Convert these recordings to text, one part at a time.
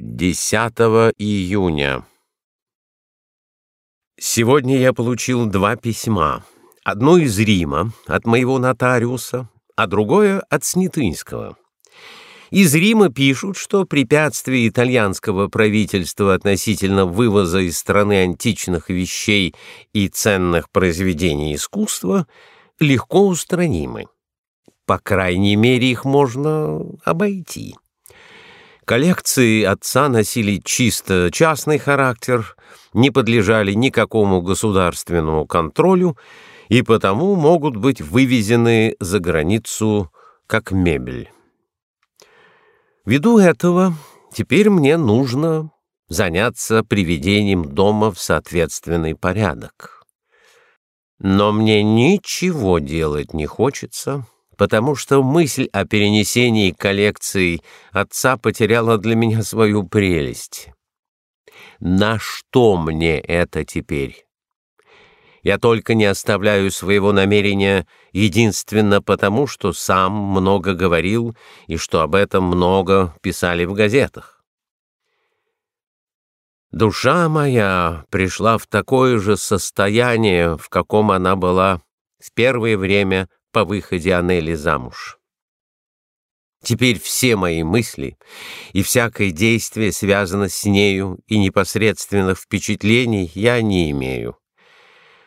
10 июня. Сегодня я получил два письма. Одно из Рима, от моего нотариуса, а другое от Снятынского. Из Рима пишут, что препятствие итальянского правительства относительно вывоза из страны античных вещей и ценных произведений искусства легко устранимы. По крайней мере, их можно обойти. Коллекции отца носили чисто частный характер, не подлежали никакому государственному контролю и потому могут быть вывезены за границу как мебель. Ввиду этого теперь мне нужно заняться приведением дома в соответственный порядок. Но мне ничего делать не хочется, потому что мысль о перенесении коллекции отца потеряла для меня свою прелесть. На что мне это теперь? Я только не оставляю своего намерения единственно потому, что сам много говорил и что об этом много писали в газетах. Душа моя пришла в такое же состояние, в каком она была в первое время по выходе Анели замуж. Теперь все мои мысли и всякое действие связано с нею, и непосредственных впечатлений я не имею.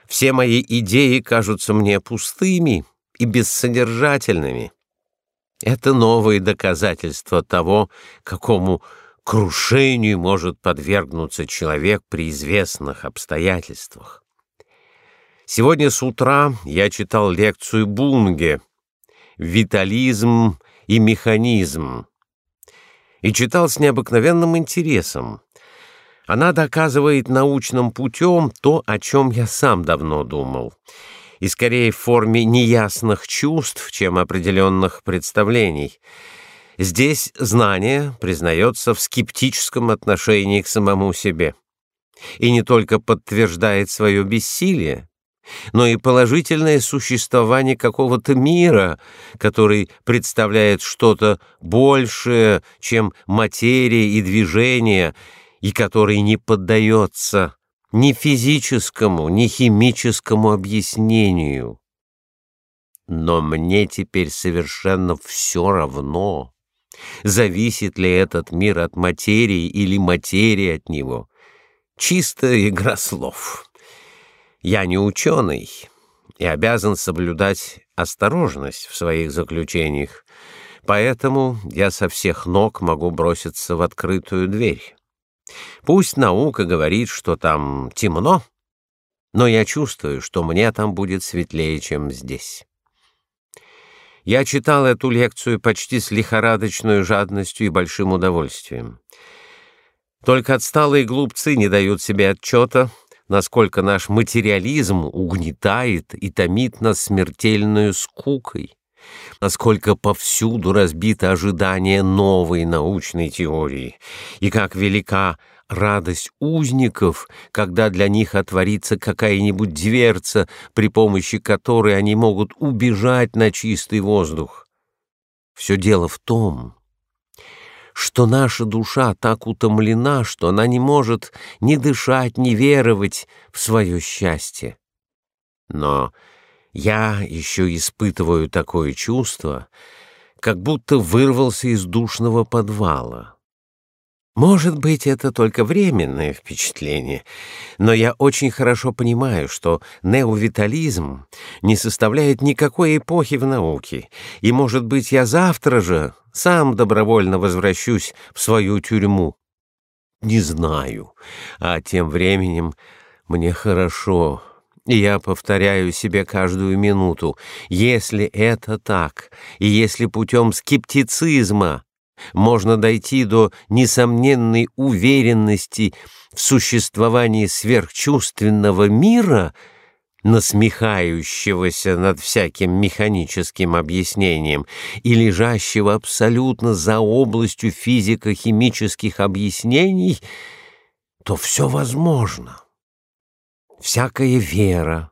Все мои идеи кажутся мне пустыми и бессодержательными. Это новые доказательства того, какому крушению может подвергнуться человек при известных обстоятельствах. Сегодня с утра я читал лекцию Бунге «Витализм и механизм» и читал с необыкновенным интересом. Она доказывает научным путем то, о чем я сам давно думал, и скорее в форме неясных чувств, чем определенных представлений. Здесь знание признается в скептическом отношении к самому себе и не только подтверждает свое бессилие, но и положительное существование какого-то мира, который представляет что-то большее, чем материя и движение, и который не поддается ни физическому, ни химическому объяснению. Но мне теперь совершенно все равно, зависит ли этот мир от материи или материя от него. Чистая игра слов. Я не ученый и обязан соблюдать осторожность в своих заключениях, поэтому я со всех ног могу броситься в открытую дверь. Пусть наука говорит, что там темно, но я чувствую, что мне там будет светлее, чем здесь. Я читал эту лекцию почти с лихорадочной жадностью и большим удовольствием. Только отсталые глупцы не дают себе отчета, насколько наш материализм угнетает и томит нас смертельную скукой, насколько повсюду разбито ожидание новой научной теории, и как велика радость узников, когда для них отворится какая-нибудь дверца, при помощи которой они могут убежать на чистый воздух. Все дело в том, что наша душа так утомлена, что она не может ни дышать, ни веровать в свое счастье. Но я еще испытываю такое чувство, как будто вырвался из душного подвала. Может быть, это только временное впечатление, но я очень хорошо понимаю, что неовитализм не составляет никакой эпохи в науке, и, может быть, я завтра же сам добровольно возвращусь в свою тюрьму. Не знаю, а тем временем мне хорошо, и я повторяю себе каждую минуту, если это так, и если путем скептицизма можно дойти до несомненной уверенности в существовании сверхчувственного мира, насмехающегося над всяким механическим объяснением и лежащего абсолютно за областью физико-химических объяснений, то все возможно. Всякая вера,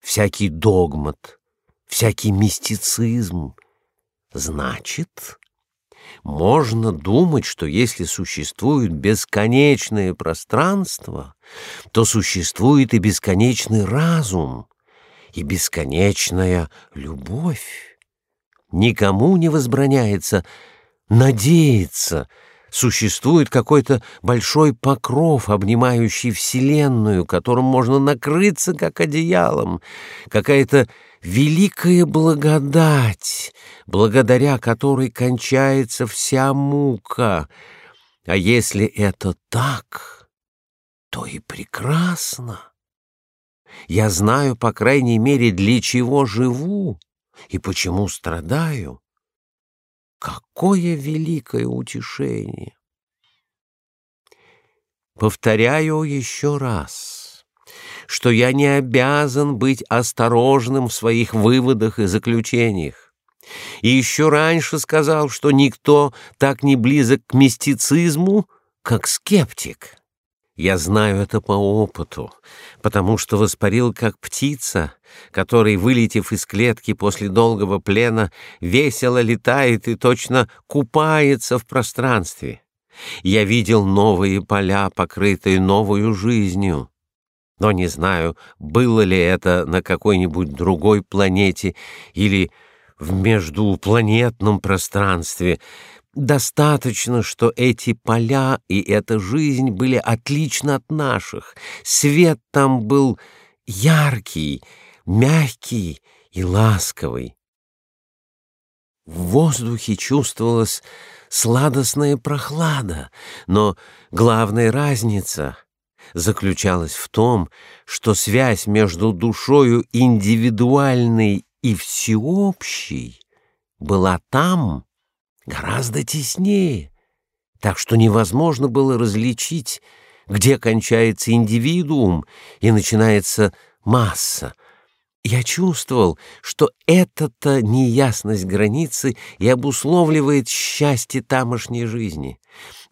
всякий догмат, всякий мистицизм значит Можно думать, что если существует бесконечное пространство, то существует и бесконечный разум, и бесконечная любовь. Никому не возбраняется надеяться, существует какой-то большой покров, обнимающий Вселенную, которым можно накрыться, как одеялом, какая-то великая благодать, благодаря которой кончается вся мука. А если это так, то и прекрасно. Я знаю, по крайней мере, для чего живу и почему страдаю. Какое великое утешение! Повторяю еще раз — что я не обязан быть осторожным в своих выводах и заключениях. И еще раньше сказал, что никто так не близок к мистицизму, как скептик. Я знаю это по опыту, потому что воспарил как птица, который, вылетев из клетки после долгого плена, весело летает и точно купается в пространстве. Я видел новые поля, покрытые новую жизнью но не знаю, было ли это на какой-нибудь другой планете или в междупланетном пространстве. Достаточно, что эти поля и эта жизнь были отличны от наших. Свет там был яркий, мягкий и ласковый. В воздухе чувствовалась сладостная прохлада, но главная разница — заключалась в том, что связь между душою индивидуальной и всеобщей была там гораздо теснее, так что невозможно было различить, где кончается индивидуум и начинается масса. Я чувствовал, что эта-то неясность границы и обусловливает счастье тамошней жизни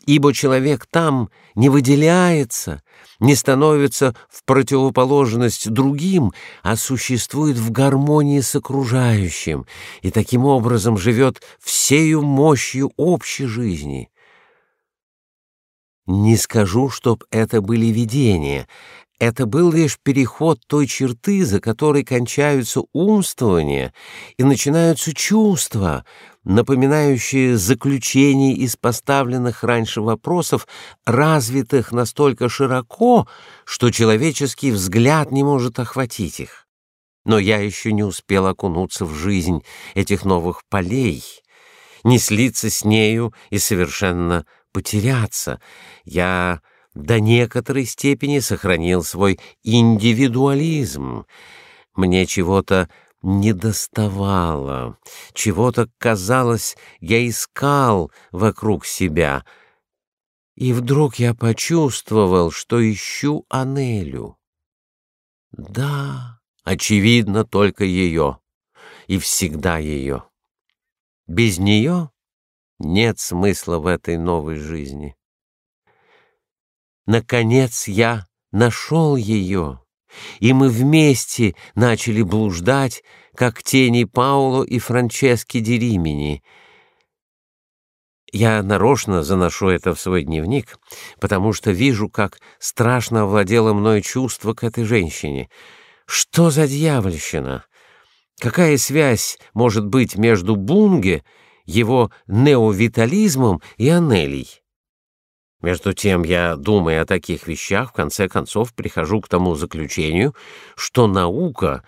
ибо человек там не выделяется, не становится в противоположность другим, а существует в гармонии с окружающим и таким образом живет всею мощью общей жизни. Не скажу, чтоб это были видения, это был лишь переход той черты, за которой кончаются умствования и начинаются чувства, напоминающие заключение из поставленных раньше вопросов, развитых настолько широко, что человеческий взгляд не может охватить их. Но я еще не успел окунуться в жизнь этих новых полей, не слиться с нею и совершенно потеряться. Я до некоторой степени сохранил свой индивидуализм. Мне чего-то недоставало, чего-то, казалось, я искал вокруг себя. И вдруг я почувствовал, что ищу Анелю. Да, очевидно, только ее, и всегда ее. Без нее нет смысла в этой новой жизни. Наконец я нашел ее, и мы вместе начали блуждать, как тени Пауло и Франчески ди Римини. Я нарочно заношу это в свой дневник, потому что вижу, как страшно овладело мной чувство к этой женщине. Что за дьявольщина? Какая связь может быть между Бунге, его неовитализмом и Анелей? Между тем я, думая о таких вещах, в конце концов прихожу к тому заключению, что наука,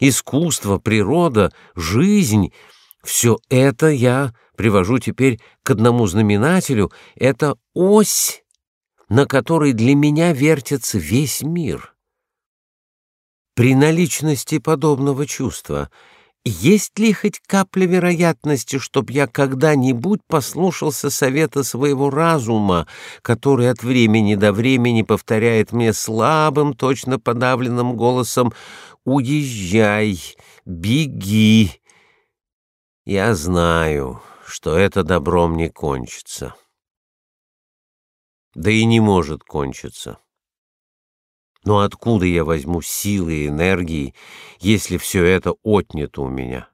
искусство, природа, жизнь — все это я привожу теперь к одному знаменателю — это ось, на которой для меня вертится весь мир. При наличности подобного чувства — есть ли хоть капля вероятности, чтоб я когда-нибудь послушался совета своего разума, который от времени до времени повторяет мне слабым, точно подавленным голосом «Уезжай, беги». Я знаю, что это добром не кончится. Да и не может кончиться. Но откуда я возьму силы и энергии, если все это отнято у меня?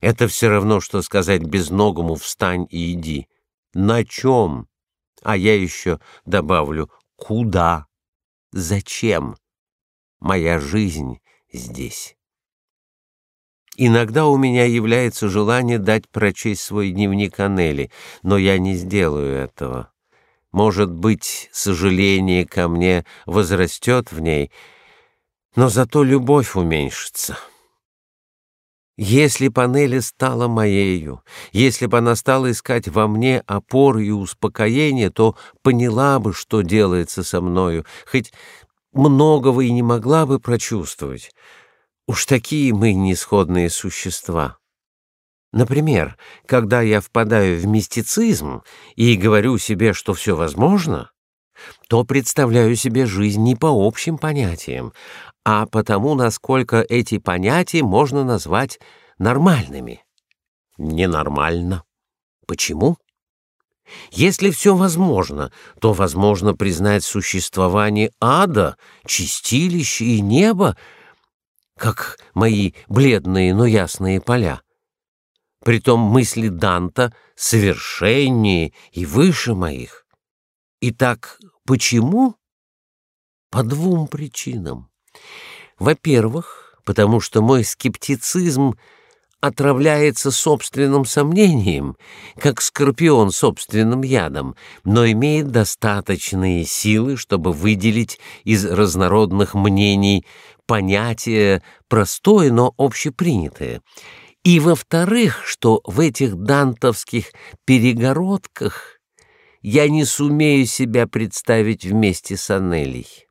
Это все равно, что сказать безногому «встань и иди». На чем? А я еще добавлю «куда?» «Зачем?» Моя жизнь здесь. Иногда у меня является желание дать прочесть свой дневник Анели, но я не сделаю этого. Может быть, сожаление ко мне возрастет в ней, но зато любовь уменьшится. Если панели стала моею, если бы она стала искать во мне опоры и успокоение, то поняла бы, что делается со мною, хоть многого и не могла бы прочувствовать. Уж такие мы несходные существа. Например, когда я впадаю в мистицизм и говорю себе, что все возможно, то представляю себе жизнь не по общим понятиям, а потому, насколько эти понятия можно назвать нормальными. Ненормально. Почему? Если все возможно, то возможно признать существование ада, чистилища и неба, как мои бледные, но ясные поля. Притом мысли Данта совершеннее и выше моих. Итак, почему? По двум причинам. Во-первых, потому что мой скептицизм отравляется собственным сомнением, как скорпион собственным ядом, но имеет достаточные силы, чтобы выделить из разнородных мнений понятие простое, но общепринятое. И во-вторых, что в этих дантовских перегородках я не сумею себя представить вместе с Анелей.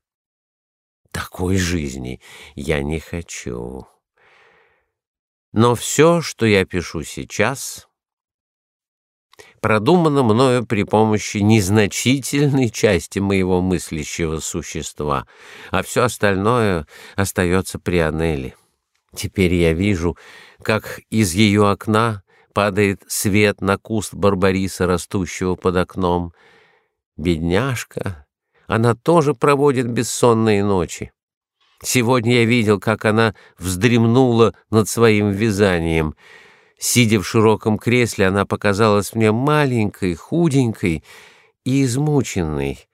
Такой жизни я не хочу. Но все, что я пишу сейчас, продумано мною при помощи незначительной части моего мыслящего существа, а все остальное остается при Анели. Теперь я вижу, как из ее окна падает свет на куст барбариса, растущего под окном. Бедняжка, она тоже проводит бессонные ночи. Сегодня я видел, как она вздремнула над своим вязанием — Сидя в широком кресле, она показалась мне маленькой, худенькой и измученной.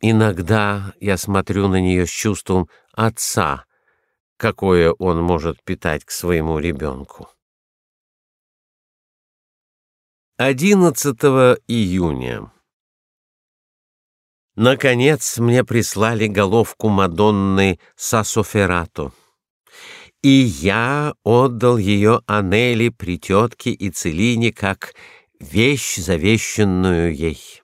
Иногда я смотрю на нее с чувством отца, какое он может питать к своему ребенку. 11 июня. Наконец мне прислали головку Мадонны Сасоферато и я отдал ее Анели при тетке и Целине как вещь, завещанную ей.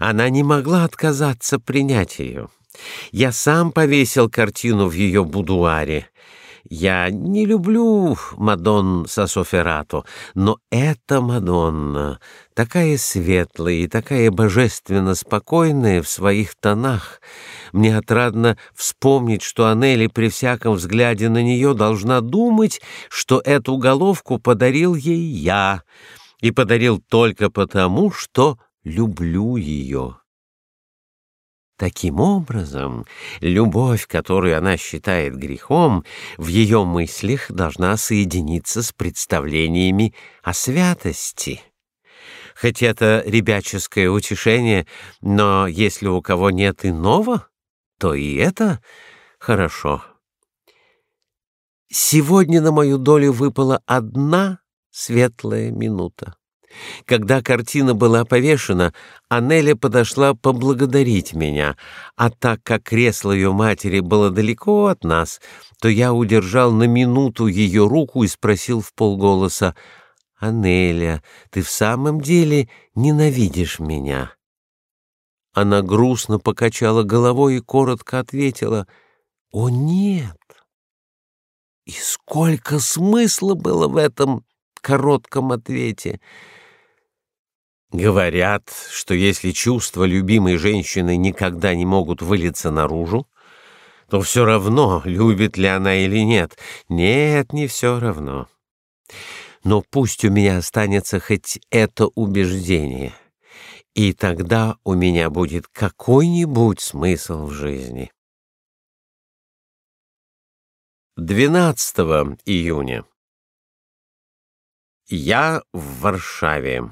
Она не могла отказаться принять ее. Я сам повесил картину в ее будуаре. Я не люблю Мадон Сасоферато, но эта Мадонна такая светлая и такая божественно спокойная в своих тонах. Мне отрадно вспомнить, что Анели при всяком взгляде на нее должна думать, что эту головку подарил ей я, и подарил только потому, что люблю ее. Таким образом, любовь, которую она считает грехом, в ее мыслях должна соединиться с представлениями о святости. Хоть это ребяческое утешение, но если у кого нет иного, то и это хорошо. Сегодня на мою долю выпала одна светлая минута. Когда картина была повешена, Анеля подошла поблагодарить меня, а так как кресло ее матери было далеко от нас, то я удержал на минуту ее руку и спросил в полголоса, «Анеля, ты в самом деле ненавидишь меня?» Она грустно покачала головой и коротко ответила, «О, нет!» И сколько смысла было в этом коротком ответе! Говорят, что если чувства любимой женщины никогда не могут вылиться наружу, то все равно, любит ли она или нет. Нет, не все равно. Но пусть у меня останется хоть это убеждение, и тогда у меня будет какой-нибудь смысл в жизни. 12 июня Я в Варшаве.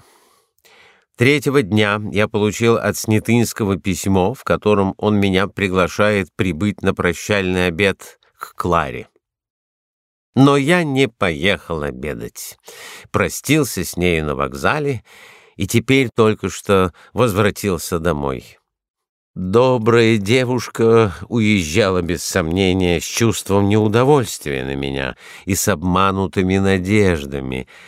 Третьего дня я получил от Снятынского письмо, в котором он меня приглашает прибыть на прощальный обед к Кларе. Но я не поехал обедать. Простился с нею на вокзале и теперь только что возвратился домой. Добрая девушка уезжала без сомнения с чувством неудовольствия на меня и с обманутыми надеждами —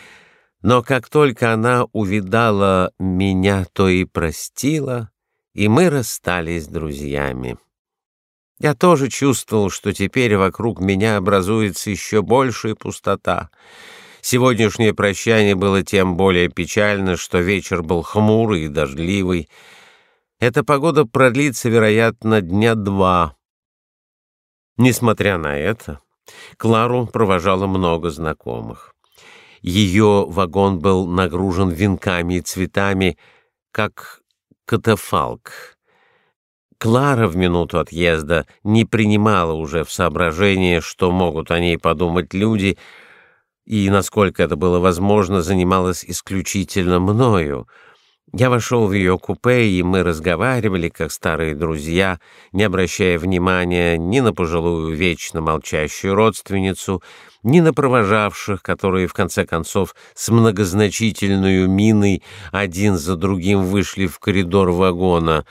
но как только она увидала меня, то и простила, и мы расстались друзьями. Я тоже чувствовал, что теперь вокруг меня образуется еще большая пустота. Сегодняшнее прощание было тем более печально, что вечер был хмурый и дождливый. Эта погода продлится, вероятно, дня два. Несмотря на это, Клару провожало много знакомых. Ее вагон был нагружен венками и цветами, как катафалк. Клара в минуту отъезда не принимала уже в соображение, что могут о ней подумать люди, и, насколько это было возможно, занималась исключительно мною — я вошел в ее купе, и мы разговаривали, как старые друзья, не обращая внимания ни на пожилую вечно молчащую родственницу, ни на провожавших, которые, в конце концов, с многозначительной миной один за другим вышли в коридор вагона.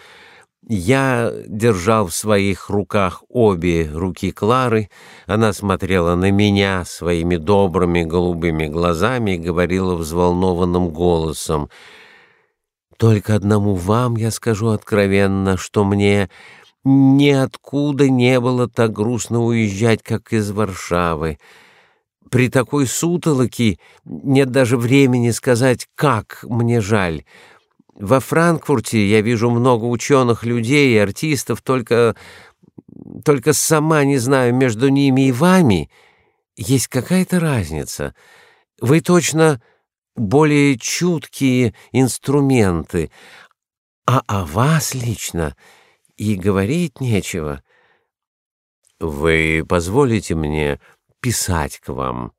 Я держал в своих руках обе руки Клары, она смотрела на меня своими добрыми голубыми глазами и говорила взволнованным голосом — только одному вам я скажу откровенно, что мне ниоткуда не было так грустно уезжать, как из Варшавы. При такой сутолоке нет даже времени сказать, как мне жаль. Во Франкфурте я вижу много ученых людей и артистов, только только сама не знаю, между ними и вами есть какая-то разница. Вы точно более чуткие инструменты, а о вас лично и говорить нечего. Вы позволите мне писать к вам?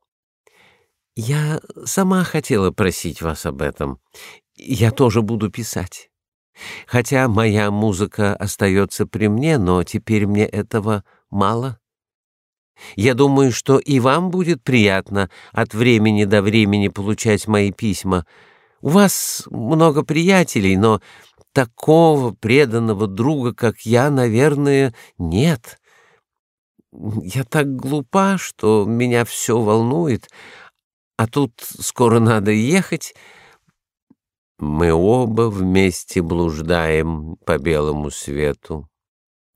Я сама хотела просить вас об этом. Я тоже буду писать. Хотя моя музыка остается при мне, но теперь мне этого мало. Я думаю, что и вам будет приятно от времени до времени получать мои письма. У вас много приятелей, но такого преданного друга, как я, наверное, нет. Я так глупа, что меня все волнует, а тут скоро надо ехать. Мы оба вместе блуждаем по белому свету.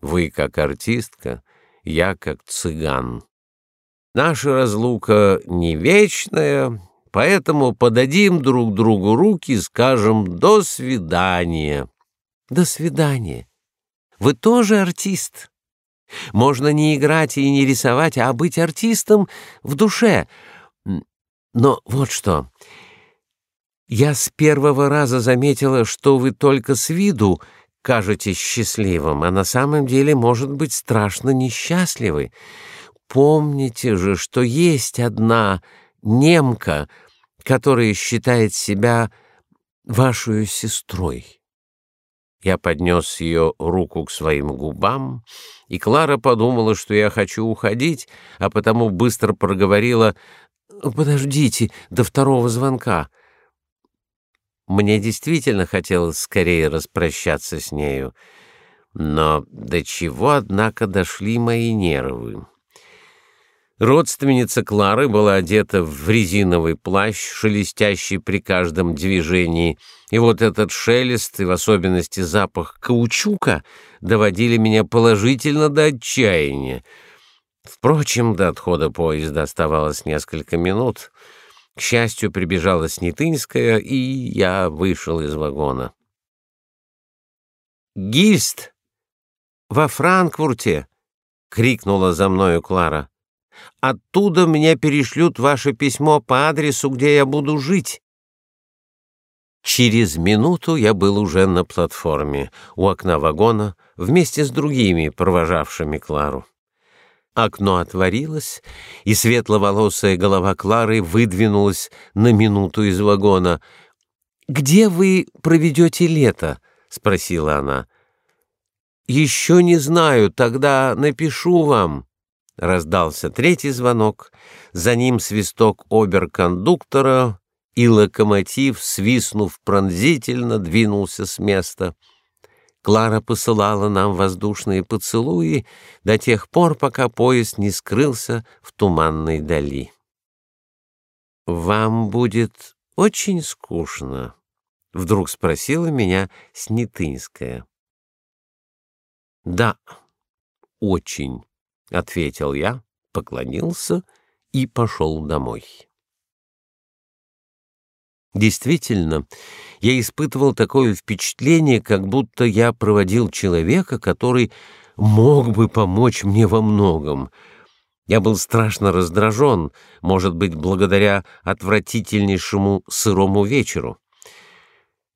Вы как артистка — я как цыган. Наша разлука не вечная, поэтому подадим друг другу руки и скажем «до свидания». До свидания. Вы тоже артист. Можно не играть и не рисовать, а быть артистом в душе. Но вот что. Я с первого раза заметила, что вы только с виду кажетесь счастливым, а на самом деле, может быть, страшно несчастливы. Помните же, что есть одна немка, которая считает себя вашей сестрой. Я поднес ее руку к своим губам, и Клара подумала, что я хочу уходить, а потому быстро проговорила «Подождите до второго звонка». Мне действительно хотелось скорее распрощаться с нею, но до чего, однако, дошли мои нервы. Родственница Клары была одета в резиновый плащ, шелестящий при каждом движении, и вот этот шелест, и в особенности запах каучука, доводили меня положительно до отчаяния. Впрочем, до отхода поезда оставалось несколько минут — к счастью, прибежала Снятынская, и я вышел из вагона. «Гильст! Во Франкфурте!» — крикнула за мною Клара. «Оттуда мне перешлют ваше письмо по адресу, где я буду жить». Через минуту я был уже на платформе, у окна вагона, вместе с другими, провожавшими Клару. Окно отворилось, и светловолосая голова Клары выдвинулась на минуту из вагона. «Где вы проведете лето?» — спросила она. «Еще не знаю, тогда напишу вам». Раздался третий звонок, за ним свисток оберкондуктора, и локомотив, свистнув пронзительно, двинулся с места. Клара посылала нам воздушные поцелуи до тех пор, пока поезд не скрылся в туманной дали. «Вам будет очень скучно», — вдруг спросила меня Снятынская. «Да, очень», — ответил я, поклонился и пошел домой. Действительно, я испытывал такое впечатление, как будто я проводил человека, который мог бы помочь мне во многом. Я был страшно раздражен, может быть, благодаря отвратительнейшему сырому вечеру.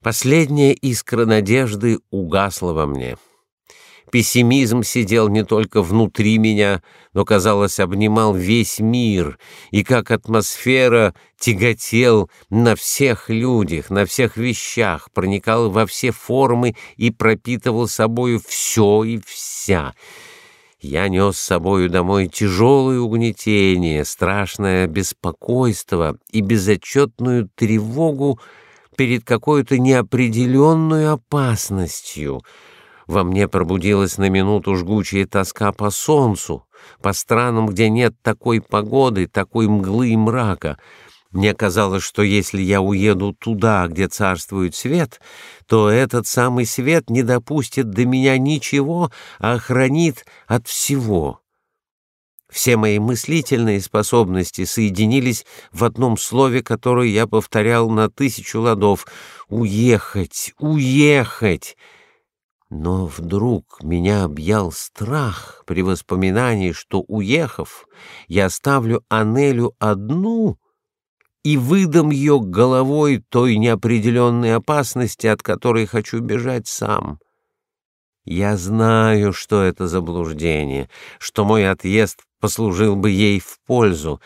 Последняя искра надежды угасла во мне. Пессимизм сидел не только внутри меня, но, казалось, обнимал весь мир, и как атмосфера тяготел на всех людях, на всех вещах, проникал во все формы и пропитывал собою все и вся. Я нес с собою домой тяжелое угнетение, страшное беспокойство и безотчетную тревогу перед какой-то неопределенной опасностью — во мне пробудилась на минуту жгучая тоска по солнцу, по странам, где нет такой погоды, такой мглы и мрака. Мне казалось, что если я уеду туда, где царствует свет, то этот самый свет не допустит до меня ничего, а охранит от всего. Все мои мыслительные способности соединились в одном слове, которое я повторял на тысячу ладов — «Уехать! Уехать!» Но вдруг меня объял страх при воспоминании, что, уехав, я оставлю Анелю одну и выдам ее головой той неопределенной опасности, от которой хочу бежать сам. Я знаю, что это заблуждение, что мой отъезд послужил бы ей в пользу,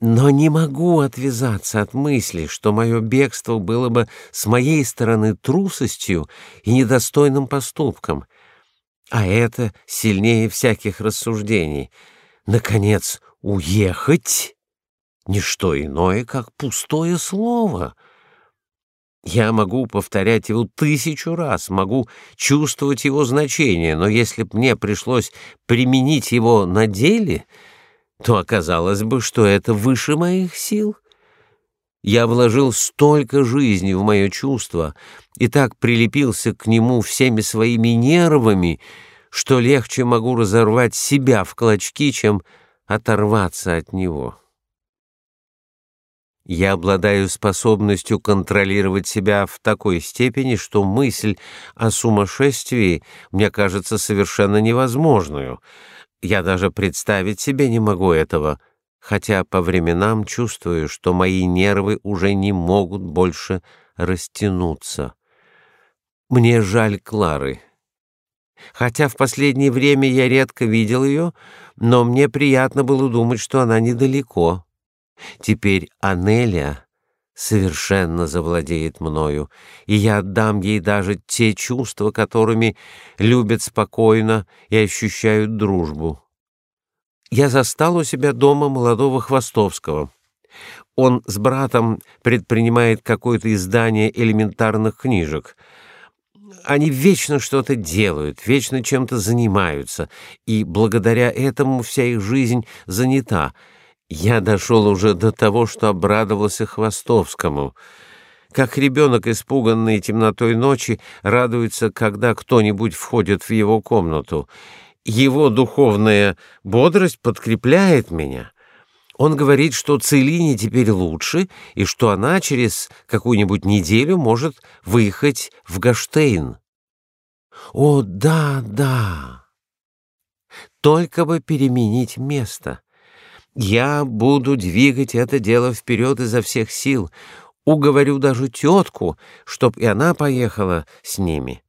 но не могу отвязаться от мысли, что мое бегство было бы с моей стороны трусостью и недостойным поступком. А это сильнее всяких рассуждений. Наконец, уехать — ничто иное, как пустое слово. Я могу повторять его тысячу раз, могу чувствовать его значение, но если б мне пришлось применить его на деле — то оказалось бы, что это выше моих сил. Я вложил столько жизни в мое чувство и так прилепился к нему всеми своими нервами, что легче могу разорвать себя в клочки, чем оторваться от него. Я обладаю способностью контролировать себя в такой степени, что мысль о сумасшествии мне кажется совершенно невозможную — я даже представить себе не могу этого, хотя по временам чувствую, что мои нервы уже не могут больше растянуться. Мне жаль Клары. Хотя в последнее время я редко видел ее, но мне приятно было думать, что она недалеко. Теперь Анеля совершенно завладеет мною, и я отдам ей даже те чувства, которыми любят спокойно и ощущают дружбу. Я застал у себя дома молодого Хвостовского. Он с братом предпринимает какое-то издание элементарных книжек. Они вечно что-то делают, вечно чем-то занимаются, и благодаря этому вся их жизнь занята — я дошел уже до того, что обрадовался Хвостовскому. Как ребенок, испуганный темнотой ночи, радуется, когда кто-нибудь входит в его комнату. Его духовная бодрость подкрепляет меня. Он говорит, что Целине теперь лучше, и что она через какую-нибудь неделю может выехать в Гаштейн. О, да, да! Только бы переменить место. Я буду двигать это дело вперед изо всех сил, уговорю даже тетку, чтоб и она поехала с ними.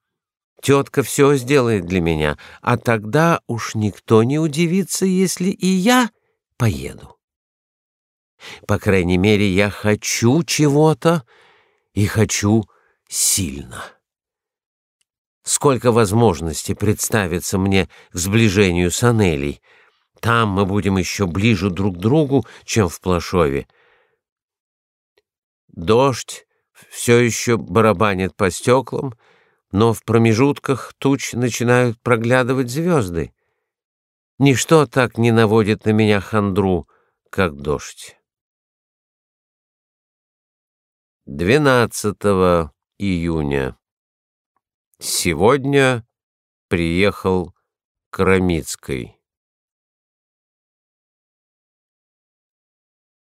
Тетка все сделает для меня, а тогда уж никто не удивится, если и я поеду. По крайней мере, я хочу чего-то и хочу сильно. Сколько возможностей представится мне к сближению с Анелей. Там мы будем еще ближе друг к другу, чем в Плашове. Дождь все еще барабанит по стеклам, но в промежутках туч начинают проглядывать звезды. Ничто так не наводит на меня хандру, как дождь. 12 июня. Сегодня приехал Карамицкой.